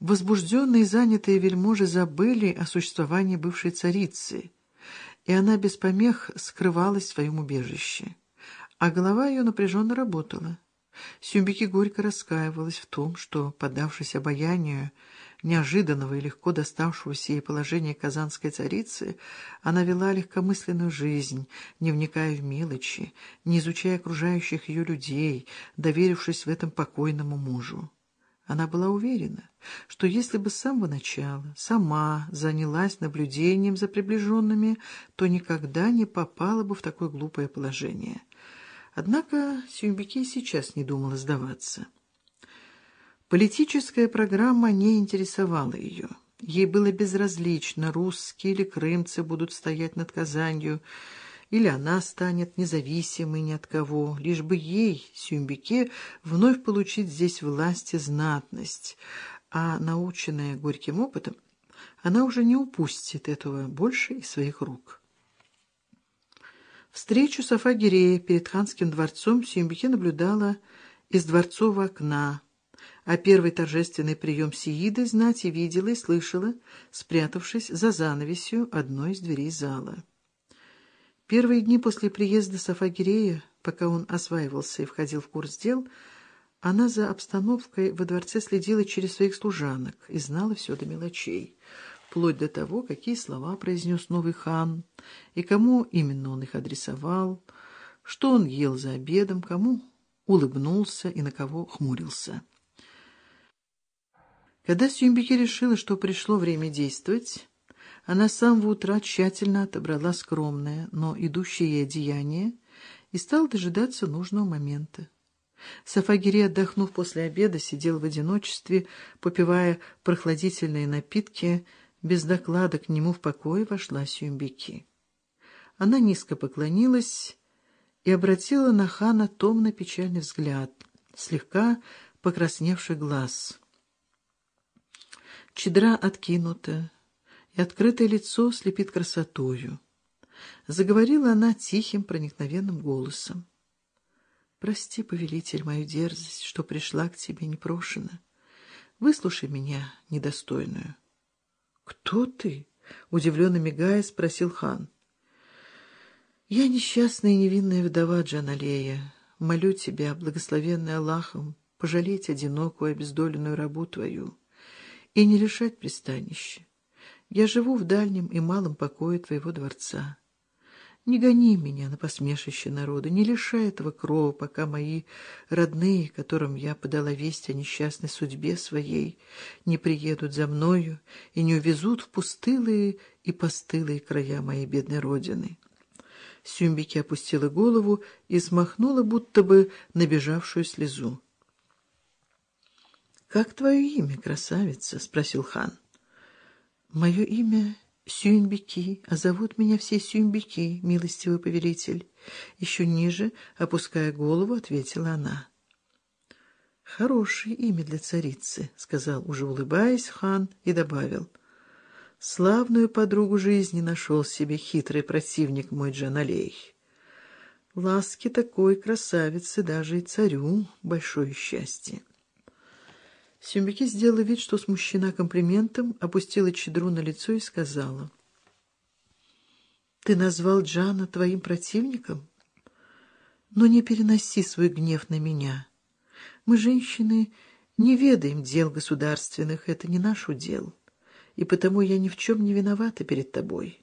Возбужденные и занятые вельможи забыли о существовании бывшей царицы, и она без помех скрывалась в своем убежище. А голова ее напряженно работала. Сюмбики горько раскаивалась в том, что, поддавшись обаянию неожиданного и легко доставшегося ей положения казанской царицы, она вела легкомысленную жизнь, не вникая в мелочи, не изучая окружающих ее людей, доверившись в этом покойному мужу. Она была уверена, что если бы с самого начала сама занялась наблюдением за приближенными, то никогда не попала бы в такое глупое положение. Однако Сюмбике сейчас не думала сдаваться. Политическая программа не интересовала ее. Ей было безразлично, русские или крымцы будут стоять над Казанью, или она станет независимой ни от кого, лишь бы ей, Сюмбике, вновь получить здесь власть и знатность. А наученная горьким опытом, она уже не упустит этого больше из своих рук. Встречу Сафа Гирея перед ханским дворцом Сюмбике наблюдала из дворцового окна, а первый торжественный прием Сииды знать и видела и слышала, спрятавшись за занавесью одной из дверей зала. Первые дни после приезда Сафа Гирея, пока он осваивался и входил в курс дел, она за обстановкой во дворце следила через своих служанок и знала все до мелочей — вплоть до того, какие слова произнес новый хан, и кому именно он их адресовал, что он ел за обедом, кому улыбнулся и на кого хмурился. Когда Сюмбике решила, что пришло время действовать, она с самого утра тщательно отобрала скромное, но идущее ей одеяние и стала дожидаться нужного момента. Сафагири, отдохнув после обеда, сидел в одиночестве, попивая прохладительные напитки, без доклада к нему в покое вошла Сюмбики. Она низко поклонилась и обратила на хана томно-печальный взгляд, слегка покрасневший глаз. Чедра откинута, и открытое лицо слепит красотою. Заговорила она тихим, проникновенным голосом. «Прости, повелитель, мою дерзость, что пришла к тебе непрошено. Выслушай меня, недостойную». «Кто ты?» — удивленно мигая, спросил хан. «Я несчастная и невинная вдова Джаналея. Молю тебя, благословенный Аллахом, пожалеть одинокую, обездоленную рабу твою и не лишать пристанища. Я живу в дальнем и малом покое твоего дворца. Не гони меня на посмешище народа, не лишай этого крова, пока мои родные, которым я подала весть о несчастной судьбе своей, не приедут за мною и не увезут в пустылые и постылые края моей бедной родины. Сюмбики опустила голову и смахнула будто бы набежавшую слезу. — Как твое имя, красавица? — спросил хан. — Мое имя Сюньбики, а зовут меня все Сюньбики, милостивый повелитель. Еще ниже, опуская голову, ответила она. Хорошее имя для царицы, сказал, уже улыбаясь, хан, и добавил. Славную подругу жизни нашел себе хитрый противник мой Джаналей. Ласки такой красавицы даже и царю большое счастье. Сюмбики сделала вид, что смущена комплиментом, опустила чедру на лицо и сказала. «Ты назвал Джана твоим противником? Но не переноси свой гнев на меня. Мы, женщины, не ведаем дел государственных, это не наш удел, и потому я ни в чем не виновата перед тобой».